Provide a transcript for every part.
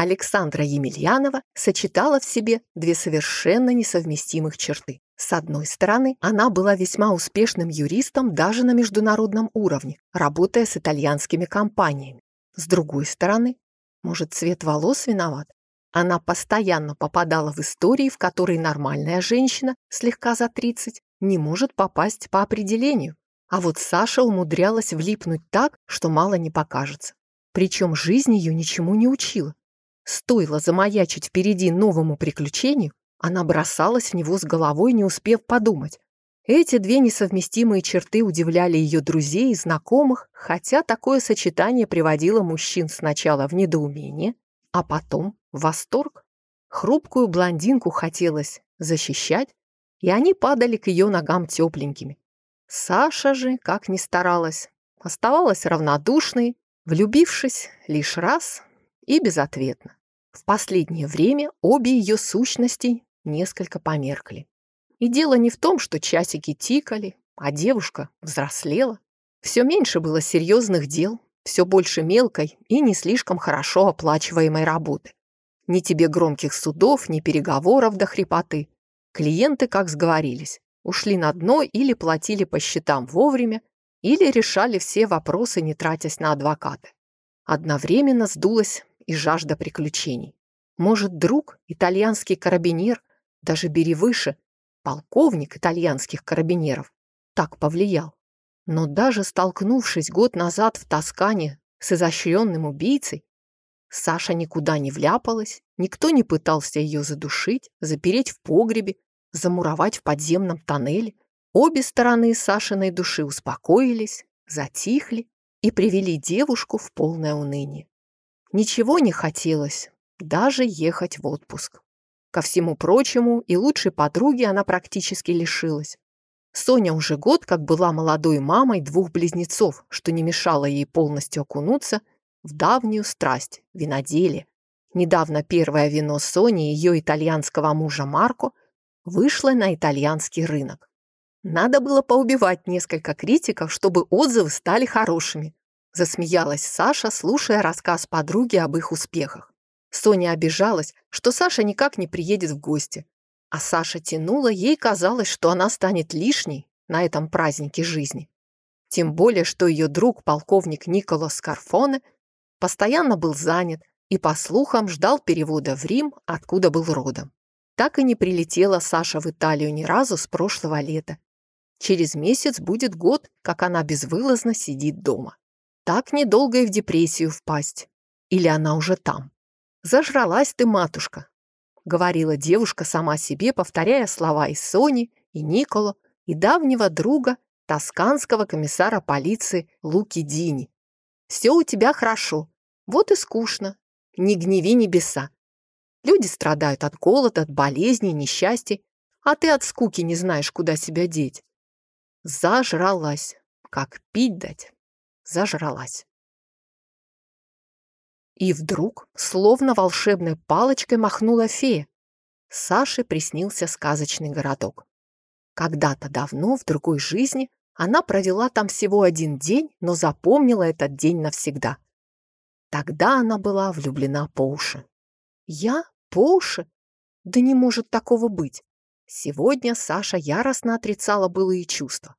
Александра Емельянова сочетала в себе две совершенно несовместимых черты. С одной стороны, она была весьма успешным юристом даже на международном уровне, работая с итальянскими компаниями. С другой стороны, может, цвет волос виноват? Она постоянно попадала в истории, в которые нормальная женщина, слегка за 30, не может попасть по определению. А вот Саша умудрялась влипнуть так, что мало не покажется. Причем жизнь ее ничему не учила. Стоило замаячить впереди новому приключению, она бросалась в него с головой, не успев подумать. Эти две несовместимые черты удивляли ее друзей и знакомых, хотя такое сочетание приводило мужчин сначала в недоумение, а потом в восторг. Хрупкую блондинку хотелось защищать, и они падали к ее ногам тепленькими. Саша же, как ни старалась, оставалась равнодушной, влюбившись лишь раз и безответно. В последнее время обе ее сущности несколько померкли. И дело не в том, что часики тикали, а девушка взрослела. Все меньше было серьезных дел, все больше мелкой и не слишком хорошо оплачиваемой работы. Ни тебе громких судов, ни переговоров до хрипоты. Клиенты, как сговорились, ушли на дно или платили по счетам вовремя, или решали все вопросы, не тратясь на адвокаты. Одновременно сдулась и жажда приключений. Может, друг, итальянский карабинер, даже бери выше, полковник итальянских карабинеров, так повлиял. Но даже столкнувшись год назад в Тоскане с изощренным убийцей, Саша никуда не вляпалась, никто не пытался ее задушить, запереть в погребе, замуровать в подземном тоннеле. Обе стороны Сашиной души успокоились, затихли и привели девушку в полное уныние. Ничего не хотелось, даже ехать в отпуск. Ко всему прочему, и лучшей подруги она практически лишилась. Соня уже год как была молодой мамой двух близнецов, что не мешало ей полностью окунуться в давнюю страсть – виноделие. Недавно первое вино Сони и ее итальянского мужа Марко вышло на итальянский рынок. Надо было поубивать несколько критиков, чтобы отзывы стали хорошими. Засмеялась Саша, слушая рассказ подруги об их успехах. Соня обижалась, что Саша никак не приедет в гости. А Саша тянула, ей казалось, что она станет лишней на этом празднике жизни. Тем более, что ее друг, полковник Николас Скарфоне, постоянно был занят и, по слухам, ждал перевода в Рим, откуда был родом. Так и не прилетела Саша в Италию ни разу с прошлого лета. Через месяц будет год, как она безвылазно сидит дома. Так недолго и в депрессию впасть. Или она уже там. «Зажралась ты, матушка», — говорила девушка сама себе, повторяя слова и Сони, и Николо, и давнего друга, тосканского комиссара полиции Луки Дини. «Все у тебя хорошо, вот и скучно. Не гневи небеса. Люди страдают от голода, от болезней, несчастья, а ты от скуки не знаешь, куда себя деть. Зажралась. Как пить дать? Зажралась. И вдруг, словно волшебной палочкой, махнула фея. Саше приснился сказочный городок. Когда-то давно, в другой жизни, она провела там всего один день, но запомнила этот день навсегда. Тогда она была влюблена по уши. Я? По уши? Да не может такого быть. Сегодня Саша яростно отрицала былые чувства.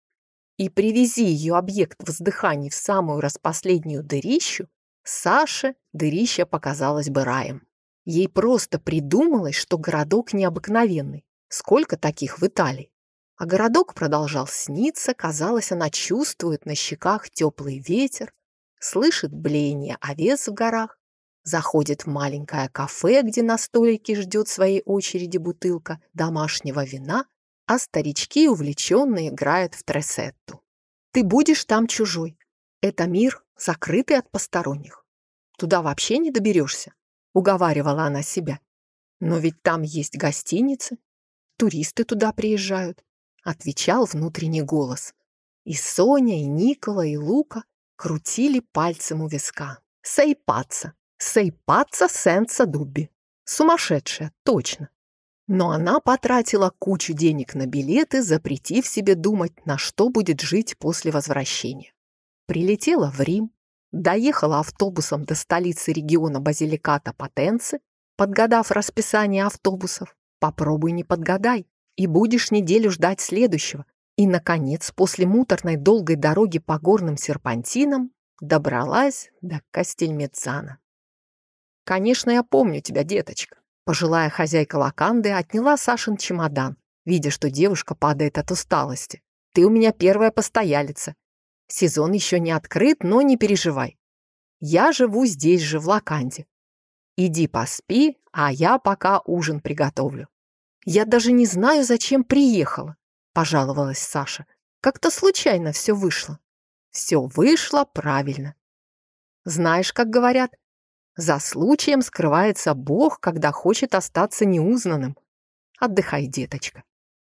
И привези ее объект воздыханий в самую распоследнюю дырищу, Саше дырища показалась бы раем. Ей просто придумалось, что городок необыкновенный. Сколько таких в Италии? А городок продолжал сниться, казалось, она чувствует на щеках теплый ветер, слышит блеяние овец в горах, заходит в маленькое кафе, где на столике ждет своей очереди бутылка домашнего вина, а старички увлеченно играют в тресетту. Ты будешь там чужой. Это мир, закрытый от посторонних. Туда вообще не доберешься, уговаривала она себя. Но ведь там есть гостиницы, туристы туда приезжают, отвечал внутренний голос. И Соня, и Никола, и Лука крутили пальцем у виска. Сейпаца, сейпаца сенса дубби. Сумасшедшая, точно. Но она потратила кучу денег на билеты, запретив себе думать, на что будет жить после возвращения. Прилетела в Рим, доехала автобусом до столицы региона Базиликата Потенцы, подгадав расписание автобусов. Попробуй не подгадай, и будешь неделю ждать следующего. И, наконец, после муторной долгой дороги по горным серпантинам добралась до Кастельмецана. «Конечно, я помню тебя, деточка». Пожилая хозяйка Лаканды отняла Сашин чемодан, видя, что девушка падает от усталости. «Ты у меня первая постоялица. Сезон еще не открыт, но не переживай. Я живу здесь же, в Лаканде. Иди поспи, а я пока ужин приготовлю». «Я даже не знаю, зачем приехала», — пожаловалась Саша. «Как-то случайно все вышло». «Все вышло правильно. Знаешь, как говорят, за случаем скрывается Бог, когда хочет остаться неузнанным. Отдыхай, деточка.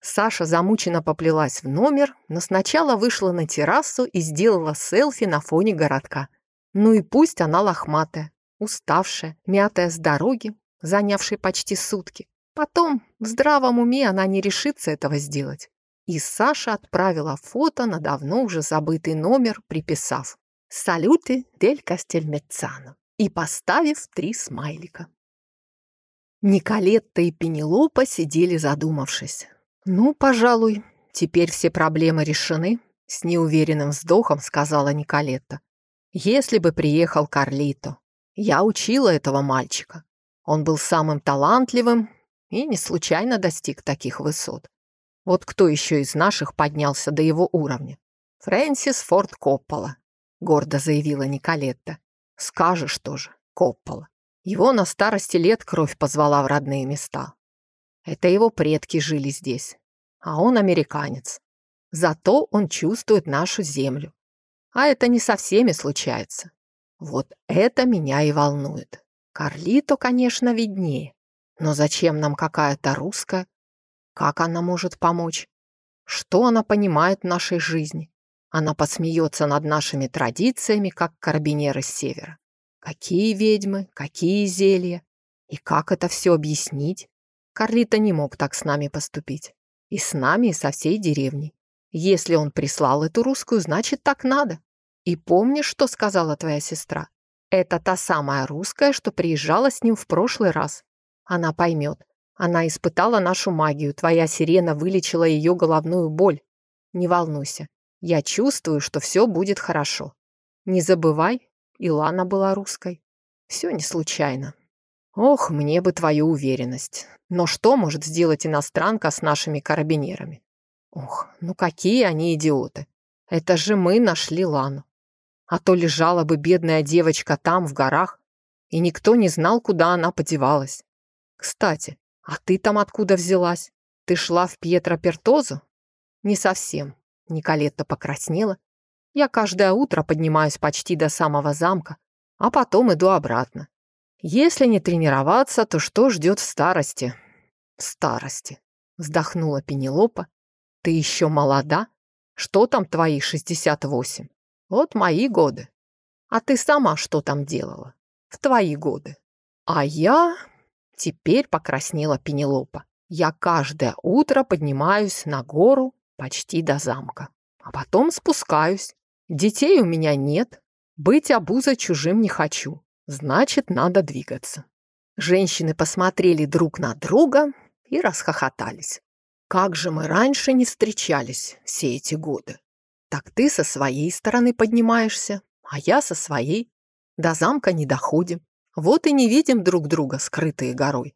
Саша замученно поплелась в номер, но сначала вышла на террасу и сделала селфи на фоне городка. Ну и пусть она лохматая, уставшая, мятая с дороги, занявшей почти сутки. Потом в здравом уме она не решится этого сделать. И Саша отправила фото на давно уже забытый номер, приписав «Салюты дель Кастельмеццано» и поставив три смайлика. Николетта и Пенелопа сидели задумавшись. «Ну, пожалуй, теперь все проблемы решены», — с неуверенным вздохом сказала Николетта. «Если бы приехал Карлито. Я учила этого мальчика. Он был самым талантливым и не случайно достиг таких высот. Вот кто еще из наших поднялся до его уровня? Фрэнсис Форд Коппола, гордо заявила Николетта. Скажешь тоже, Коппола. Его на старости лет кровь позвала в родные места. Это его предки жили здесь, а он американец. Зато он чувствует нашу землю. А это не со всеми случается. Вот это меня и волнует. Карлито, конечно, виднее. Но зачем нам какая-то русская? Как она может помочь? Что она понимает в нашей жизни? Она посмеется над нашими традициями, как карабинеры с севера. Какие ведьмы, какие зелья? И как это все объяснить? Карлита не мог так с нами поступить. И с нами, и со всей деревней. Если он прислал эту русскую, значит, так надо. И помнишь, что сказала твоя сестра? Это та самая русская, что приезжала с ним в прошлый раз. Она поймет. Она испытала нашу магию. Твоя сирена вылечила ее головную боль. Не волнуйся. Я чувствую, что все будет хорошо. Не забывай, Илана была русской. Все не случайно. Ох, мне бы твою уверенность. Но что может сделать иностранка с нашими карабинерами? Ох, ну какие они идиоты. Это же мы нашли Лану. А то лежала бы бедная девочка там, в горах, и никто не знал, куда она подевалась. Кстати, а ты там откуда взялась? Ты шла в Пьетро Пертозу? Не совсем. Николетта покраснела. Я каждое утро поднимаюсь почти до самого замка, а потом иду обратно. Если не тренироваться, то что ждет в старости? В старости. Вздохнула Пенелопа. Ты еще молода? Что там твои 68? Вот мои годы. А ты сама что там делала? В твои годы. А я... Теперь покраснела Пенелопа. Я каждое утро поднимаюсь на гору почти до замка. А потом спускаюсь. Детей у меня нет. Быть обузой чужим не хочу. Значит, надо двигаться. Женщины посмотрели друг на друга и расхохотались. Как же мы раньше не встречались все эти годы. Так ты со своей стороны поднимаешься, а я со своей. До замка не доходим. Вот и не видим друг друга, скрытые горой.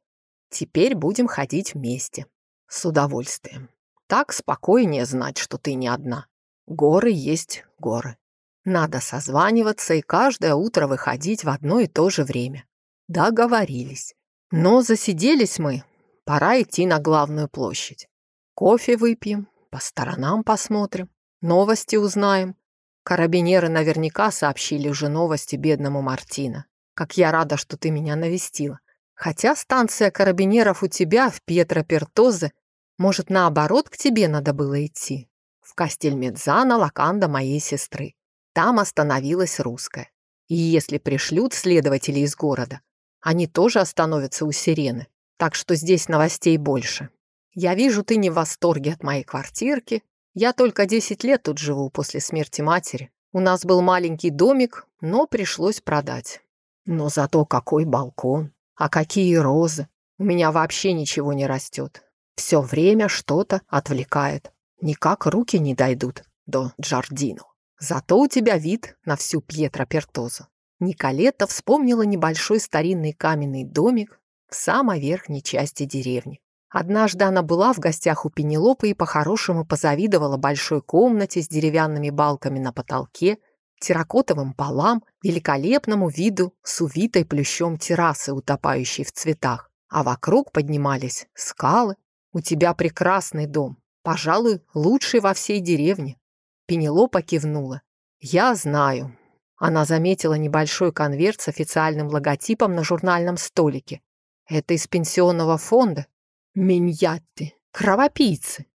Теперь будем ходить вместе. С удовольствием. Так спокойнее знать, что ты не одна. Горы есть горы. Надо созваниваться и каждое утро выходить в одно и то же время. Договорились. Но засиделись мы. Пора идти на главную площадь. Кофе выпьем, по сторонам посмотрим, новости узнаем. Карабинеры наверняка сообщили уже новости бедному Мартина. Как я рада, что ты меня навестила. Хотя станция карабинеров у тебя в Пьетро-Пертозе, может, наоборот, к тебе надо было идти. В Кастельмедзана лаканда моей сестры. Там остановилась русская. И если пришлют следователи из города, они тоже остановятся у сирены. Так что здесь новостей больше. Я вижу, ты не в восторге от моей квартирки. Я только 10 лет тут живу после смерти матери. У нас был маленький домик, но пришлось продать. Но зато какой балкон, а какие розы. У меня вообще ничего не растет. Все время что-то отвлекает. Никак руки не дойдут до Джардино. Зато у тебя вид на всю Пьетро Пертозу. Николета вспомнила небольшой старинный каменный домик в самой верхней части деревни. Однажды она была в гостях у Пенелопы и по-хорошему позавидовала большой комнате с деревянными балками на потолке, терракотовым полам, великолепному виду с увитой плющом террасы, утопающей в цветах. А вокруг поднимались скалы. У тебя прекрасный дом, пожалуй, лучший во всей деревне. Пенелопа кивнула. Я знаю. Она заметила небольшой конверт с официальным логотипом на журнальном столике. Это из пенсионного фонда. Миньятти, кровопийцы.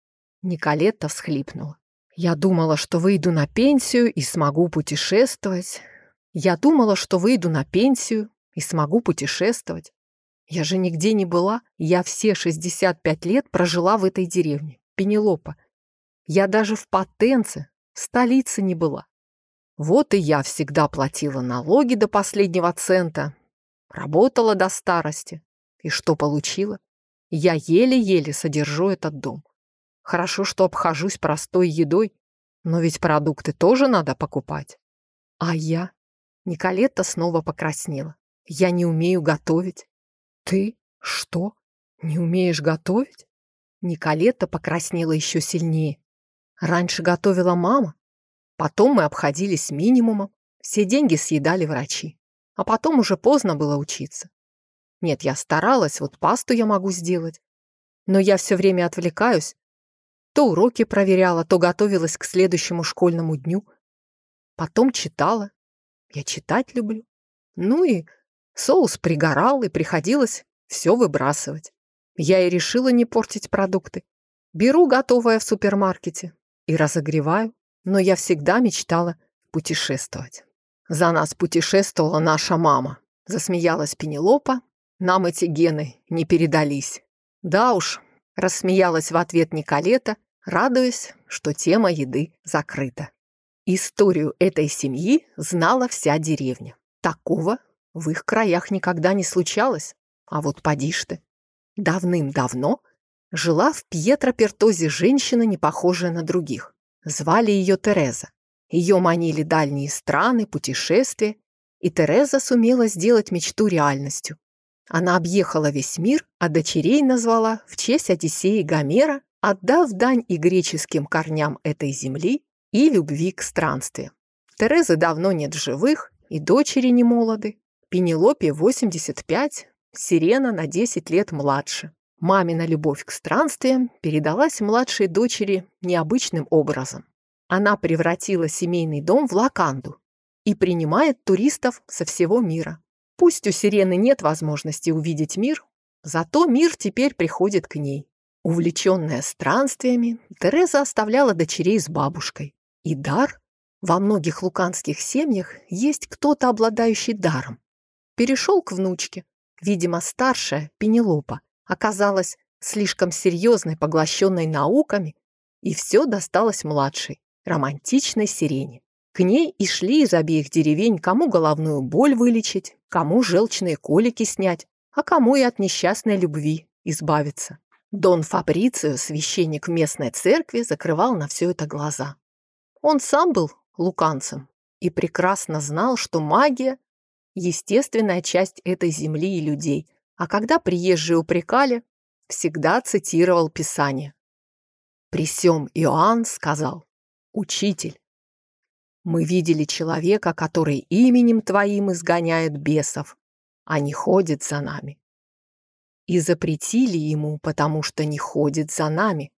Николетта всхлипнула. Я думала, что выйду на пенсию и смогу путешествовать. Я думала, что выйду на пенсию и смогу путешествовать. Я же нигде не была. Я все 65 лет прожила в этой деревне. Пенелопа. Я даже в Потенце, в столице не была. Вот и я всегда платила налоги до последнего цента, работала до старости. И что получила? Я еле-еле содержу этот дом. Хорошо, что обхожусь простой едой, но ведь продукты тоже надо покупать. А я? Николетта снова покраснела. Я не умею готовить. Ты? Что? Не умеешь готовить? Николетта покраснела еще сильнее. Раньше готовила мама. Потом мы обходились минимумом. Все деньги съедали врачи. А потом уже поздно было учиться. Нет, я старалась, вот пасту я могу сделать. Но я все время отвлекаюсь. То уроки проверяла, то готовилась к следующему школьному дню. Потом читала. Я читать люблю. Ну и соус пригорал, и приходилось все выбрасывать. Я и решила не портить продукты. Беру готовое в супермаркете и разогреваю. Но я всегда мечтала путешествовать. За нас путешествовала наша мама. Засмеялась Пенелопа, нам эти гены не передались. Да уж, рассмеялась в ответ Николета, радуясь, что тема еды закрыта. Историю этой семьи знала вся деревня. Такого в их краях никогда не случалось. А вот поди ж ты. Давным-давно жила в Пьетро-Пертозе женщина, не похожая на других. Звали ее Тереза. Ее манили дальние страны, путешествия, и Тереза сумела сделать мечту реальностью. Она объехала весь мир, а дочерей назвала в честь Одиссея Гомера, отдав дань и греческим корням этой земли, и любви к странствиям. Терезы давно нет живых, и дочери не молоды. Пенелопе 85, Сирена на 10 лет младше. Мамина любовь к странствиям передалась младшей дочери необычным образом. Она превратила семейный дом в лаканду и принимает туристов со всего мира. Пусть у Сирены нет возможности увидеть мир, зато мир теперь приходит к ней. Увлеченная странствиями, Тереза оставляла дочерей с бабушкой. И дар? Во многих луканских семьях есть кто-то, обладающий даром. Перешел к внучке. Видимо, старшая, Пенелопа, оказалась слишком серьезной, поглощенной науками, и все досталось младшей, романтичной сирене. К ней и шли из обеих деревень, кому головную боль вылечить, кому желчные колики снять, а кому и от несчастной любви избавиться. Дон Фабрицио, священник местной церкви, закрывал на все это глаза. Он сам был луканцем и прекрасно знал, что магия – естественная часть этой земли и людей, а когда приезжие упрекали, всегда цитировал Писание. При сём Иоанн сказал, «Учитель, мы видели человека, который именем Твоим изгоняет бесов, а не ходит за нами. И запретили ему, потому что не ходит за нами.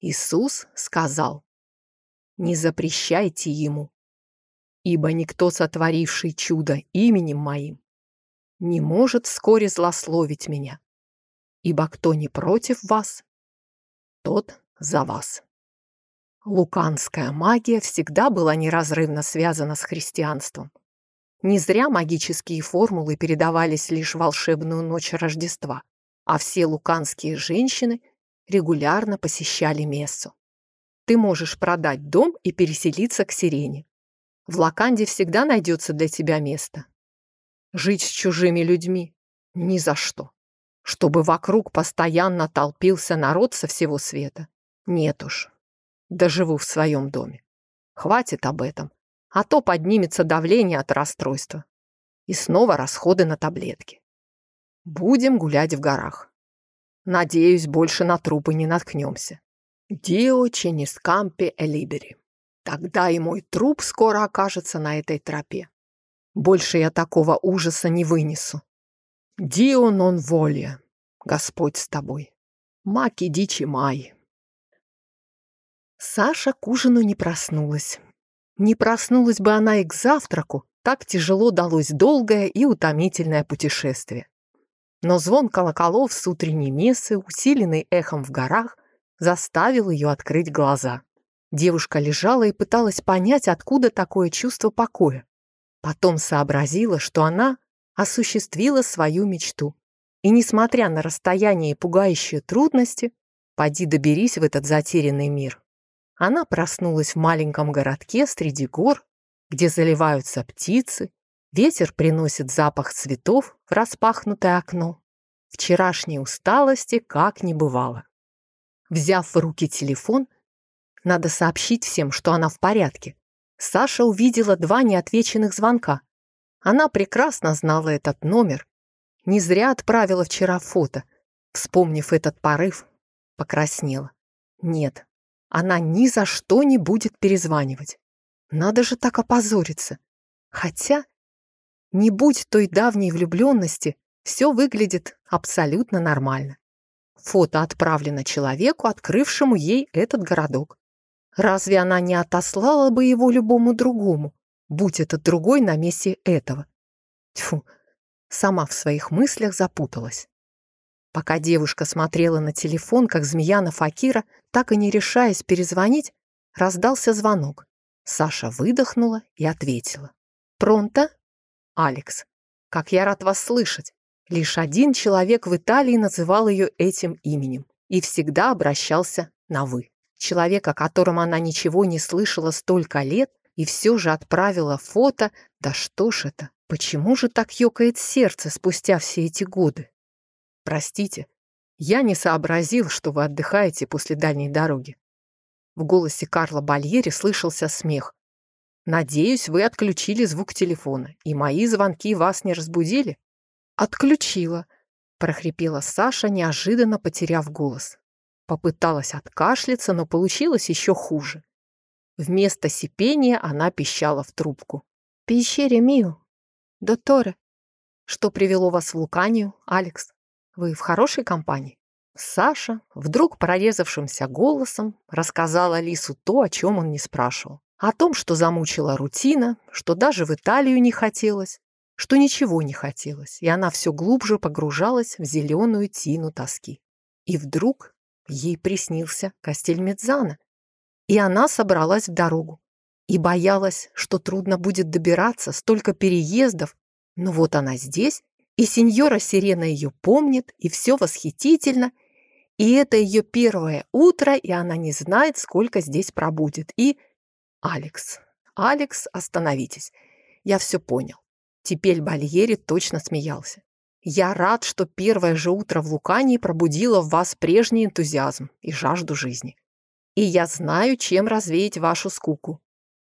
Иисус сказал, не запрещайте ему, ибо никто, сотворивший чудо именем моим, не может вскоре злословить меня, ибо кто не против вас, тот за вас. Луканская магия всегда была неразрывно связана с христианством. Не зря магические формулы передавались лишь волшебную ночь Рождества, а все луканские женщины регулярно посещали мессу. Ты можешь продать дом и переселиться к Сирене. В Лаканде всегда найдется для тебя место. Жить с чужими людьми — ни за что. Чтобы вокруг постоянно толпился народ со всего света. Нет уж. Доживу в своем доме. Хватит об этом, а то поднимется давление от расстройства. И снова расходы на таблетки. Будем гулять в горах. Надеюсь, больше на трупы не наткнемся. Дио Ченискампе Элибери. Тогда и мой труп скоро окажется на этой тропе. Больше я такого ужаса не вынесу. Дио нон волия. Господь с тобой. Маки дичи май. Саша к ужину не проснулась. Не проснулась бы она и к завтраку, так тяжело далось долгое и утомительное путешествие. Но звон колоколов с утренней мессы, усиленный эхом в горах, заставил ее открыть глаза. Девушка лежала и пыталась понять, откуда такое чувство покоя. Потом сообразила, что она осуществила свою мечту. И, несмотря на расстояние и пугающие трудности, поди доберись в этот затерянный мир. Она проснулась в маленьком городке среди гор, где заливаются птицы, ветер приносит запах цветов в распахнутое окно. Вчерашней усталости как не бывало. Взяв в руки телефон, надо сообщить всем, что она в порядке. Саша увидела два неотвеченных звонка. Она прекрасно знала этот номер. Не зря отправила вчера фото. Вспомнив этот порыв, покраснела. Нет, она ни за что не будет перезванивать. Надо же так опозориться. Хотя, не будь той давней влюбленности, все выглядит абсолютно нормально. Фото отправлено человеку, открывшему ей этот городок. Разве она не отослала бы его любому другому, будь этот другой на месте этого? Тьфу, сама в своих мыслях запуталась. Пока девушка смотрела на телефон, как змея на Факира, так и не решаясь перезвонить, раздался звонок. Саша выдохнула и ответила. «Пронто?» «Алекс, как я рад вас слышать. Лишь один человек в Италии называл ее этим именем и всегда обращался на «вы». Человек, о котором она ничего не слышала столько лет и все же отправила фото. Да что ж это? Почему же так ёкает сердце спустя все эти годы? Простите, я не сообразил, что вы отдыхаете после дальней дороги. В голосе Карла Бальери слышался смех. Надеюсь, вы отключили звук телефона, и мои звонки вас не разбудили? Отключила, прохрипела Саша, неожиданно потеряв голос. Попыталась откашляться, но получилось еще хуже. Вместо сипения она пищала в трубку. «Пещере Мио, докторе, что привело вас в Луканию, Алекс?» Вы в хорошей компании?» Саша, вдруг прорезавшимся голосом, рассказала Лису то, о чем он не спрашивал. О том, что замучила рутина, что даже в Италию не хотелось, что ничего не хотелось, и она все глубже погружалась в зеленую тину тоски. И вдруг ей приснился Костель Медзана, и она собралась в дорогу и боялась, что трудно будет добираться, столько переездов, но вот она здесь, и сеньора Сирена ее помнит, и все восхитительно, и это ее первое утро, и она не знает, сколько здесь пробудет. И... Алекс, Алекс, остановитесь. Я все понял. Теперь Бальери точно смеялся. Я рад, что первое же утро в Лукании пробудило в вас прежний энтузиазм и жажду жизни. И я знаю, чем развеять вашу скуку.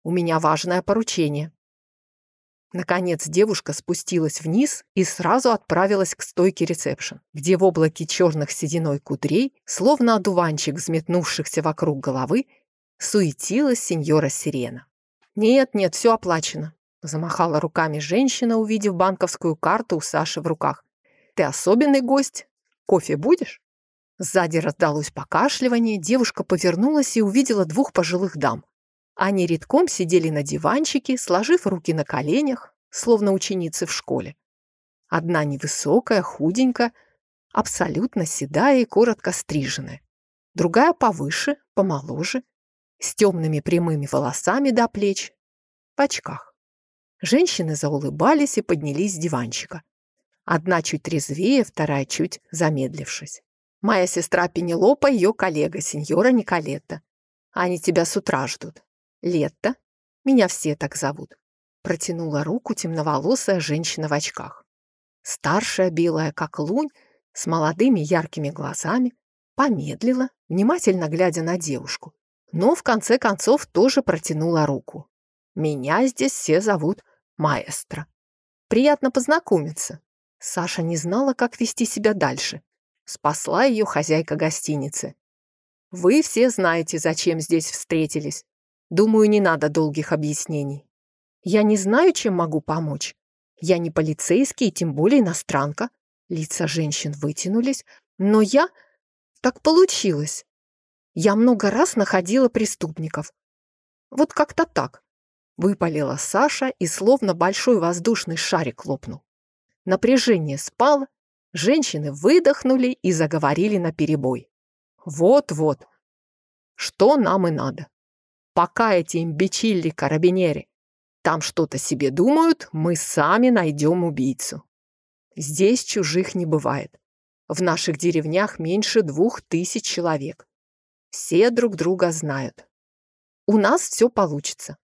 У меня важное поручение. Наконец девушка спустилась вниз и сразу отправилась к стойке ресепшн, где в облаке черных сединой кудрей, словно одуванчик взметнувшихся вокруг головы, суетилась сеньора Сирена. «Нет, нет, все оплачено», — замахала руками женщина, увидев банковскую карту у Саши в руках. «Ты особенный гость. Кофе будешь?» Сзади раздалось покашливание, девушка повернулась и увидела двух пожилых дам. Они редком сидели на диванчике, сложив руки на коленях, словно ученицы в школе. Одна невысокая, худенькая, абсолютно седая и коротко стриженная. Другая повыше, помоложе, с темными прямыми волосами до плеч, в очках. Женщины заулыбались и поднялись с диванчика. Одна чуть трезвее, вторая чуть замедлившись. Моя сестра Пенелопа, ее коллега, сеньора Николетта. Они тебя с утра ждут. Лето, Меня все так зовут. Протянула руку темноволосая женщина в очках. Старшая, белая, как лунь, с молодыми яркими глазами, помедлила, внимательно глядя на девушку, но в конце концов тоже протянула руку. «Меня здесь все зовут Маэстро. Приятно познакомиться». Саша не знала, как вести себя дальше. Спасла ее хозяйка гостиницы. «Вы все знаете, зачем здесь встретились. Думаю, не надо долгих объяснений. Я не знаю, чем могу помочь. Я не полицейский, тем более иностранка. Лица женщин вытянулись, но я... Так получилось. Я много раз находила преступников. Вот как-то так. Выпалила Саша и словно большой воздушный шарик лопнул. Напряжение спало, женщины выдохнули и заговорили на перебой. Вот-вот, что нам и надо. Пока эти имбечилли карабинери там что-то себе думают, мы сами найдем убийцу. Здесь чужих не бывает. В наших деревнях меньше двух тысяч человек. Все друг друга знают. У нас все получится.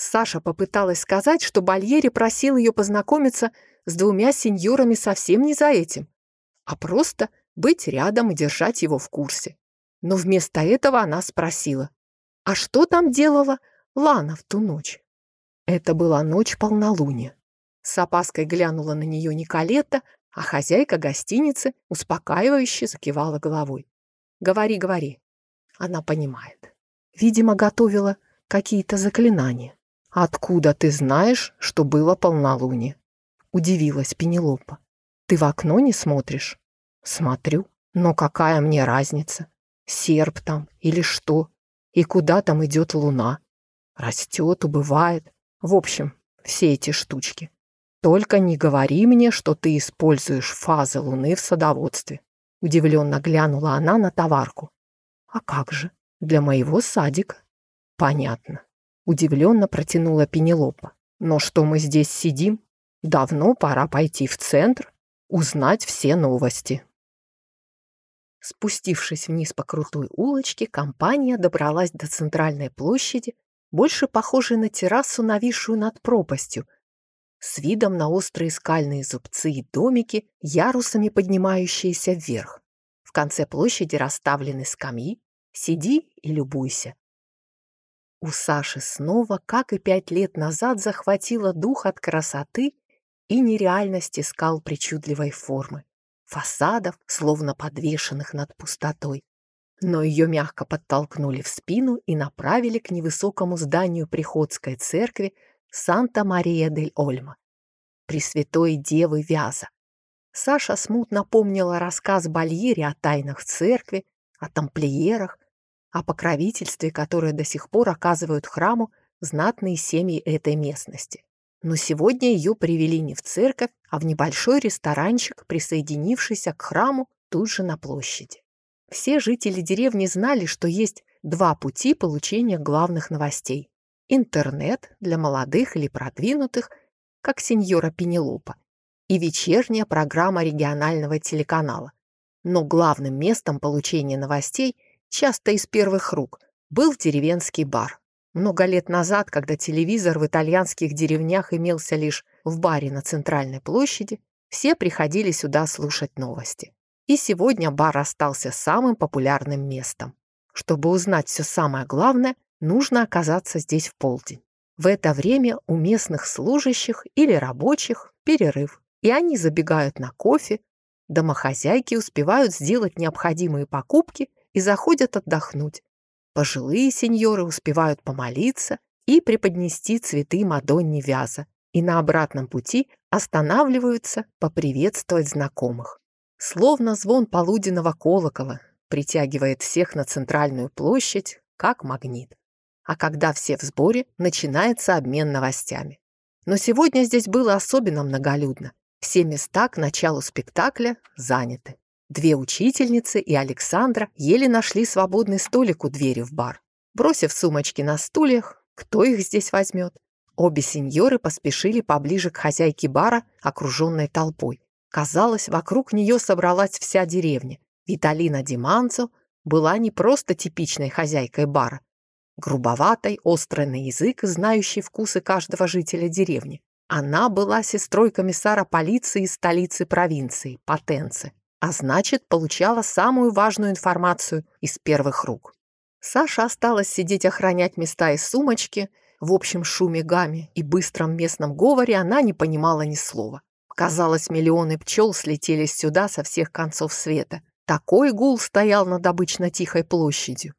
Саша попыталась сказать, что Бальери просил ее познакомиться с двумя сеньорами совсем не за этим, а просто быть рядом и держать его в курсе. Но вместо этого она спросила, а что там делала Лана в ту ночь? Это была ночь полнолуния. С опаской глянула на нее Николета, а хозяйка гостиницы успокаивающе закивала головой. «Говори, говори». Она понимает. Видимо, готовила какие-то заклинания. «Откуда ты знаешь, что было полнолуние?» Удивилась Пенелопа. «Ты в окно не смотришь?» «Смотрю. Но какая мне разница? Серп там или что? И куда там идет луна? Растет, убывает. В общем, все эти штучки. «Только не говори мне, что ты используешь фазы Луны в садоводстве», удивленно глянула она на товарку. «А как же? Для моего садика?» «Понятно», удивленно протянула Пенелопа. «Но что мы здесь сидим? Давно пора пойти в центр, узнать все новости». Спустившись вниз по крутой улочке, компания добралась до центральной площади, больше похожей на террасу, нависшую над пропастью – с видом на острые скальные зубцы и домики, ярусами поднимающиеся вверх. В конце площади расставлены скамьи. Сиди и любуйся. У Саши снова, как и пять лет назад, захватило дух от красоты и нереальности скал причудливой формы, фасадов, словно подвешенных над пустотой. Но ее мягко подтолкнули в спину и направили к невысокому зданию приходской церкви, Санта-Мария-дель-Ольма, Пресвятой Девы Вяза. Саша смутно помнила рассказ Бальери о тайнах церкви, о тамплиерах, о покровительстве, которое до сих пор оказывают храму знатные семьи этой местности. Но сегодня ее привели не в церковь, а в небольшой ресторанчик, присоединившийся к храму тут же на площади. Все жители деревни знали, что есть два пути получения главных новостей интернет для молодых или продвинутых, как сеньора Пенелопа, и вечерняя программа регионального телеканала. Но главным местом получения новостей, часто из первых рук, был деревенский бар. Много лет назад, когда телевизор в итальянских деревнях имелся лишь в баре на центральной площади, все приходили сюда слушать новости. И сегодня бар остался самым популярным местом. Чтобы узнать все самое главное, нужно оказаться здесь в полдень. В это время у местных служащих или рабочих перерыв, и они забегают на кофе, домохозяйки успевают сделать необходимые покупки и заходят отдохнуть. Пожилые сеньоры успевают помолиться и преподнести цветы Мадонне Вяза, и на обратном пути останавливаются поприветствовать знакомых. Словно звон полуденного колокола притягивает всех на центральную площадь, как магнит а когда все в сборе, начинается обмен новостями. Но сегодня здесь было особенно многолюдно. Все места к началу спектакля заняты. Две учительницы и Александра еле нашли свободный столик у двери в бар. Бросив сумочки на стульях, кто их здесь возьмет? Обе сеньоры поспешили поближе к хозяйке бара, окруженной толпой. Казалось, вокруг нее собралась вся деревня. Виталина Диманцо была не просто типичной хозяйкой бара, грубоватой, острой на язык, знающей вкусы каждого жителя деревни. Она была сестрой комиссара полиции столицы провинции, Потенцы, а значит, получала самую важную информацию из первых рук. Саша осталась сидеть охранять места из сумочки. В общем шуме гамме и быстром местном говоре она не понимала ни слова. Казалось, миллионы пчел слетелись сюда со всех концов света. Такой гул стоял над обычно тихой площадью.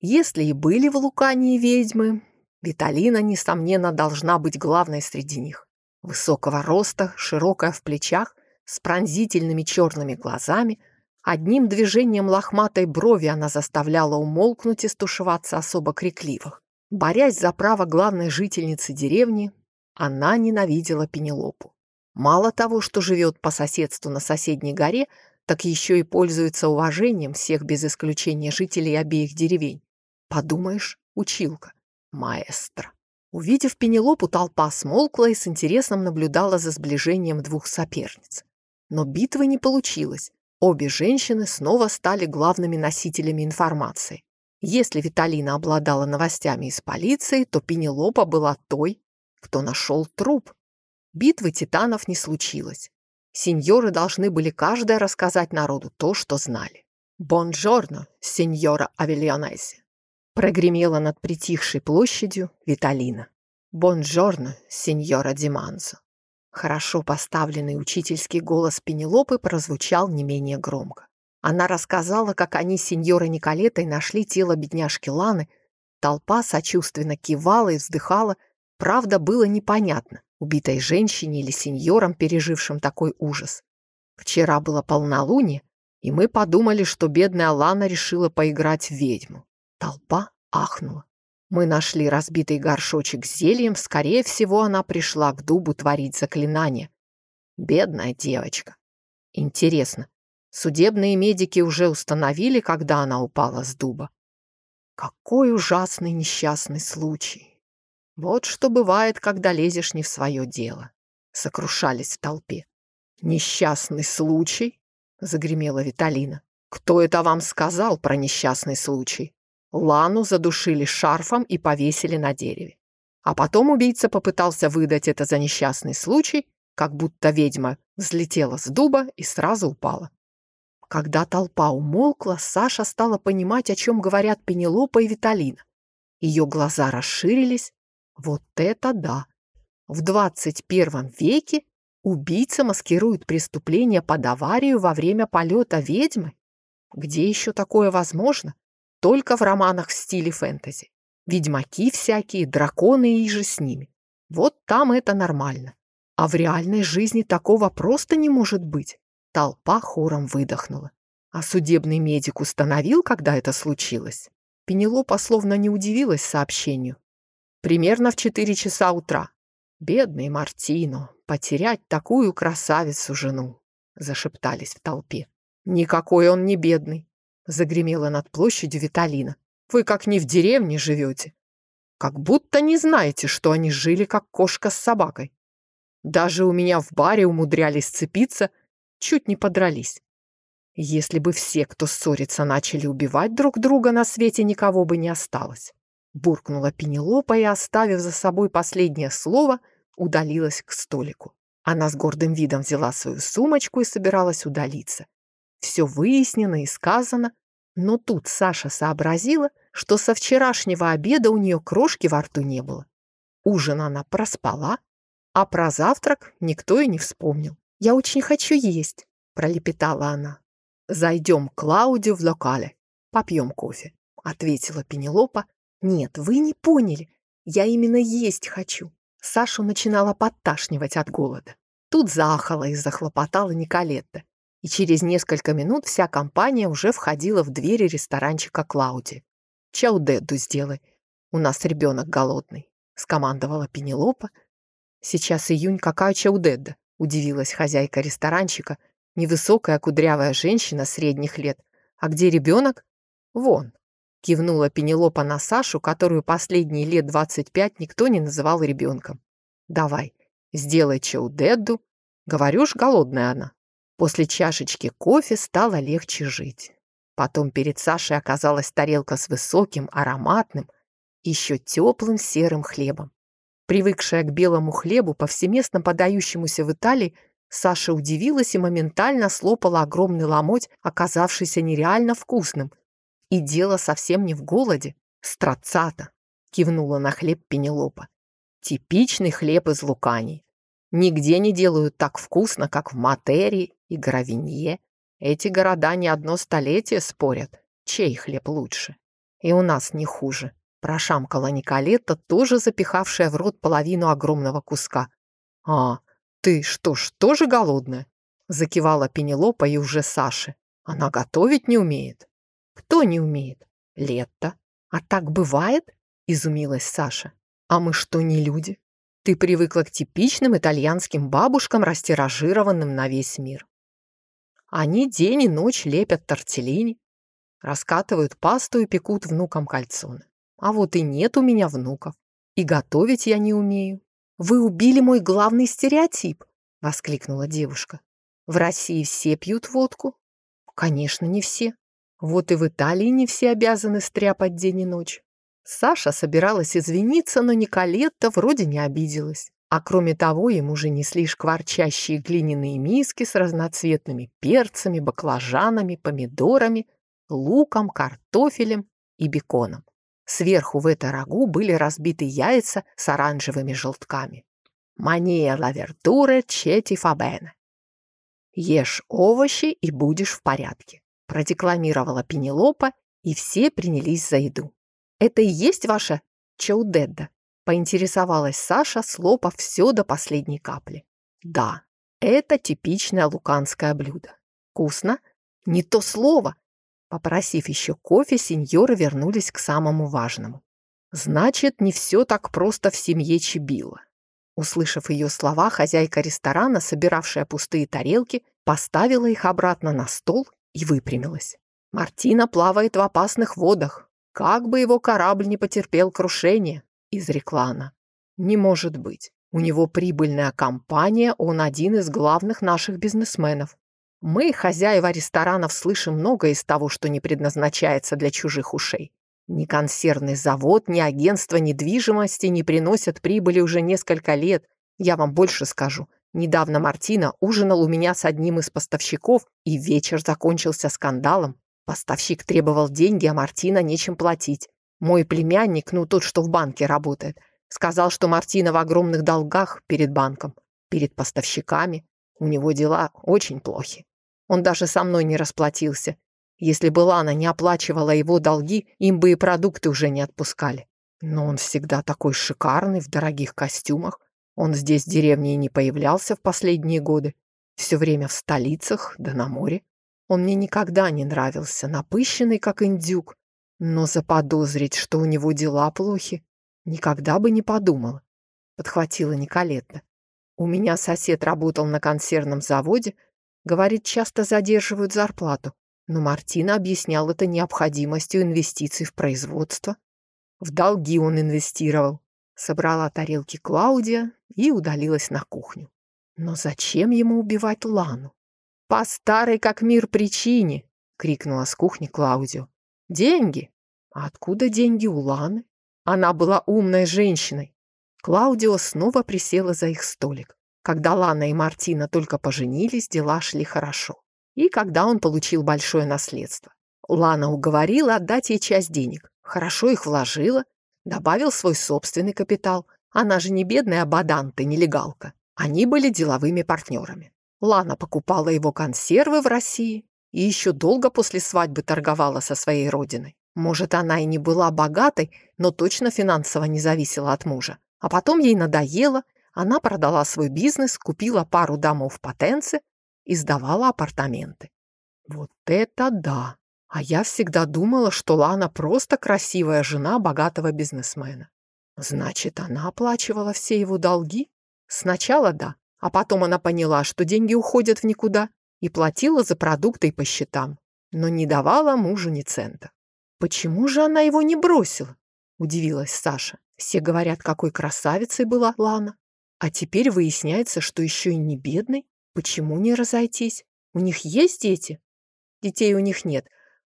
Если и были в Лукании ведьмы, Виталина, несомненно, должна быть главной среди них. Высокого роста, широкая в плечах, с пронзительными черными глазами. Одним движением лохматой брови она заставляла умолкнуть и стушеваться особо крикливых. Борясь за право главной жительницы деревни, она ненавидела Пенелопу. Мало того, что живет по соседству на соседней горе, так еще и пользуется уважением всех без исключения жителей обеих деревень. Подумаешь, училка маэстро. Увидев Пенелопу, толпа смолкла и с интересом наблюдала за сближением двух соперниц. Но битвы не получилось. Обе женщины снова стали главными носителями информации. Если Виталина обладала новостями из полиции, то Пенелопа была той, кто нашел труп. Битвы титанов не случилось. Сеньоры должны были каждая рассказать народу то, что знали. «Бонжорно, сеньора Авельонезе!» Прогремела над притихшей площадью Виталина. «Бонжорно, сеньора Диманзо». Хорошо поставленный учительский голос Пенелопы прозвучал не менее громко. Она рассказала, как они с сеньорой Николетой нашли тело бедняжки Ланы. Толпа сочувственно кивала и вздыхала. Правда, было непонятно, убитой женщине или сеньорам, пережившим такой ужас. Вчера было полнолуние, и мы подумали, что бедная Лана решила поиграть в ведьму. Толпа ахнула. Мы нашли разбитый горшочек с зельем, скорее всего, она пришла к дубу творить заклинание. Бедная девочка. Интересно, судебные медики уже установили, когда она упала с дуба? Какой ужасный несчастный случай. Вот что бывает, когда лезешь не в свое дело. Сокрушались в толпе. Несчастный случай? Загремела Виталина. Кто это вам сказал про несчастный случай? Лану задушили шарфом и повесили на дереве. А потом убийца попытался выдать это за несчастный случай, как будто ведьма взлетела с дуба и сразу упала. Когда толпа умолкла, Саша стала понимать, о чем говорят Пенелопа и Виталина. Ее глаза расширились. Вот это да! В 21 веке убийца маскирует преступление под аварию во время полета ведьмы? Где еще такое возможно? Только в романах в стиле фэнтези. Ведьмаки всякие, драконы и же с ними. Вот там это нормально. А в реальной жизни такого просто не может быть. Толпа хором выдохнула. А судебный медик установил, когда это случилось? Пенелопа словно не удивилась сообщению. Примерно в 4 часа утра. Бедный Мартино, потерять такую красавицу жену, зашептались в толпе. Никакой он не бедный. Загремела над площадью Виталина. Вы как не в деревне живете. Как будто не знаете, что они жили, как кошка с собакой. Даже у меня в баре умудрялись сцепиться, чуть не подрались. Если бы все, кто ссорится, начали убивать друг друга, на свете никого бы не осталось. Буркнула Пенелопа и, оставив за собой последнее слово, удалилась к столику. Она с гордым видом взяла свою сумочку и собиралась удалиться. Все выяснено и сказано, но тут Саша сообразила, что со вчерашнего обеда у нее крошки во рту не было. Ужин она проспала, а про завтрак никто и не вспомнил. «Я очень хочу есть», — пролепетала она. «Зайдем к Клаудию в локале, попьем кофе», — ответила Пенелопа. «Нет, вы не поняли. Я именно есть хочу». Сашу начинала подташнивать от голода. Тут заахала и захлопотала Николетта и через несколько минут вся компания уже входила в двери ресторанчика Клауди. «Чаудедду сделай, у нас ребенок голодный», — скомандовала Пенелопа. «Сейчас июнь, какая чаудедда?» — удивилась хозяйка ресторанчика, невысокая кудрявая женщина средних лет. «А где ребенок?» «Вон», — кивнула Пенелопа на Сашу, которую последние лет двадцать пять никто не называл ребенком. «Давай, сделай чаудедду. Говорю ж, голодная она». После чашечки кофе стало легче жить. Потом перед Сашей оказалась тарелка с высоким, ароматным, еще теплым серым хлебом. Привыкшая к белому хлебу, повсеместно подающемуся в Италии, Саша удивилась и моментально слопала огромный ломоть, оказавшийся нереально вкусным. И дело совсем не в голоде. Страцата, кивнула на хлеб Пенелопа. Типичный хлеб из луканий. Нигде не делают так вкусно, как в Материи и Гравинье. Эти города не одно столетие спорят, чей хлеб лучше. И у нас не хуже. Прошамкала Николетта, тоже запихавшая в рот половину огромного куска. «А, ты что ж, тоже голодная?» Закивала Пенелопа и уже Саши. «Она готовить не умеет». «Кто не умеет?» «Летта». «А так бывает?» Изумилась Саша. «А мы что, не люди?» Ты привыкла к типичным итальянским бабушкам, растиражированным на весь мир. Они день и ночь лепят тортеллини, раскатывают пасту и пекут внукам кальцоны. А вот и нет у меня внуков. И готовить я не умею. Вы убили мой главный стереотип, воскликнула девушка. В России все пьют водку? Конечно, не все. Вот и в Италии не все обязаны стряпать день и ночь. Саша собиралась извиниться, но Николетта вроде не обиделась. А кроме того, ему уже несли шкварчащие глиняные миски с разноцветными перцами, баклажанами, помидорами, луком, картофелем и беконом. Сверху в это рагу были разбиты яйца с оранжевыми желтками. «Мания ла вертуре чети фабене». «Ешь овощи и будешь в порядке», продекламировала Пенелопа, и все принялись за еду. «Это и есть ваша чаудедда?» Поинтересовалась Саша, слопав все до последней капли. «Да, это типичное луканское блюдо. Вкусно? Не то слово!» Попросив еще кофе, сеньоры вернулись к самому важному. «Значит, не все так просто в семье Чебила». Услышав ее слова, хозяйка ресторана, собиравшая пустые тарелки, поставила их обратно на стол и выпрямилась. «Мартина плавает в опасных водах. Как бы его корабль не потерпел крушение», — изрекла она. «Не может быть. У него прибыльная компания, он один из главных наших бизнесменов. Мы, хозяева ресторанов, слышим многое из того, что не предназначается для чужих ушей. Ни консервный завод, ни агентство недвижимости не приносят прибыли уже несколько лет. Я вам больше скажу. Недавно Мартина ужинал у меня с одним из поставщиков, и вечер закончился скандалом. Поставщик требовал деньги, а Мартина нечем платить. Мой племянник, ну тот, что в банке работает, сказал, что Мартина в огромных долгах перед банком, перед поставщиками. У него дела очень плохи. Он даже со мной не расплатился. Если бы Лана не оплачивала его долги, им бы и продукты уже не отпускали. Но он всегда такой шикарный, в дорогих костюмах. Он здесь в деревне и не появлялся в последние годы. Все время в столицах, да на море. Он мне никогда не нравился, напыщенный, как индюк. Но заподозрить, что у него дела плохи, никогда бы не подумала. Подхватила Николетта. У меня сосед работал на консервном заводе, говорит, часто задерживают зарплату. Но Мартина объяснял это необходимостью инвестиций в производство. В долги он инвестировал. Собрала тарелки Клаудия и удалилась на кухню. Но зачем ему убивать Лану? «По старой как мир причине!» — крикнула с кухни Клаудио. «Деньги? А откуда деньги у Ланы? Она была умной женщиной». Клаудио снова присела за их столик. Когда Лана и Мартина только поженились, дела шли хорошо. И когда он получил большое наследство. Лана уговорила отдать ей часть денег. Хорошо их вложила, добавил свой собственный капитал. Она же не бедная абаданта, нелегалка. Они были деловыми партнерами. Лана покупала его консервы в России и еще долго после свадьбы торговала со своей родиной. Может, она и не была богатой, но точно финансово не зависела от мужа. А потом ей надоело, она продала свой бизнес, купила пару домов в Потенце и сдавала апартаменты. Вот это да! А я всегда думала, что Лана просто красивая жена богатого бизнесмена. Значит, она оплачивала все его долги? Сначала да, а потом она поняла, что деньги уходят в никуда, и платила за продукты по счетам, но не давала мужу ни цента. «Почему же она его не бросила?» – удивилась Саша. «Все говорят, какой красавицей была Лана. А теперь выясняется, что еще и не бедный. Почему не разойтись? У них есть дети?» «Детей у них нет.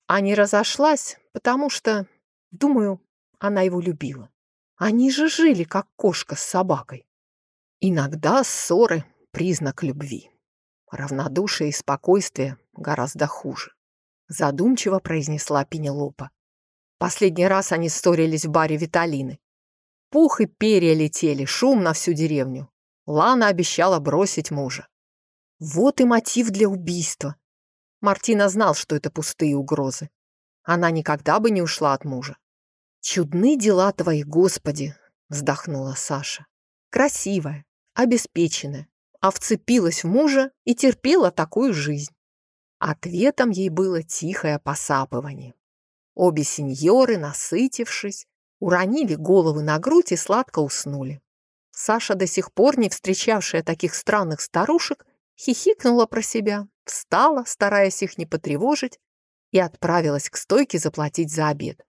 А не разошлась, потому что, думаю, она его любила. Они же жили, как кошка с собакой. Иногда ссоры — признак любви. Равнодушие и спокойствие гораздо хуже. Задумчиво произнесла Пенелопа. Последний раз они ссорились в баре Виталины. Пух и перья летели, шум на всю деревню. Лана обещала бросить мужа. Вот и мотив для убийства. Мартина знал, что это пустые угрозы. Она никогда бы не ушла от мужа. «Чудны дела твои, Господи!» — вздохнула Саша. «Красивая, обеспеченная, а вцепилась в мужа и терпела такую жизнь». Ответом ей было тихое посапывание. Обе сеньоры, насытившись, уронили головы на грудь и сладко уснули. Саша, до сих пор не встречавшая таких странных старушек, хихикнула про себя, встала, стараясь их не потревожить, и отправилась к стойке заплатить за обед.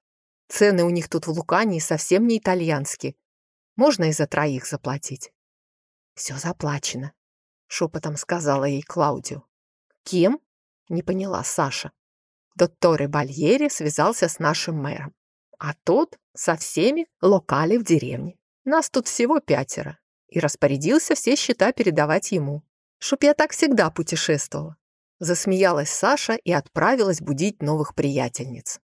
Цены у них тут в Лукании совсем не итальянские. Можно и за троих заплатить. Все заплачено, шепотом сказала ей Клаудио. Кем? Не поняла Саша. Дотторе Бальери связался с нашим мэром, а тот со всеми локали в деревне. Нас тут всего пятеро. И распорядился все счета передавать ему. Чтоб я так всегда путешествовала. Засмеялась Саша и отправилась будить новых приятельниц.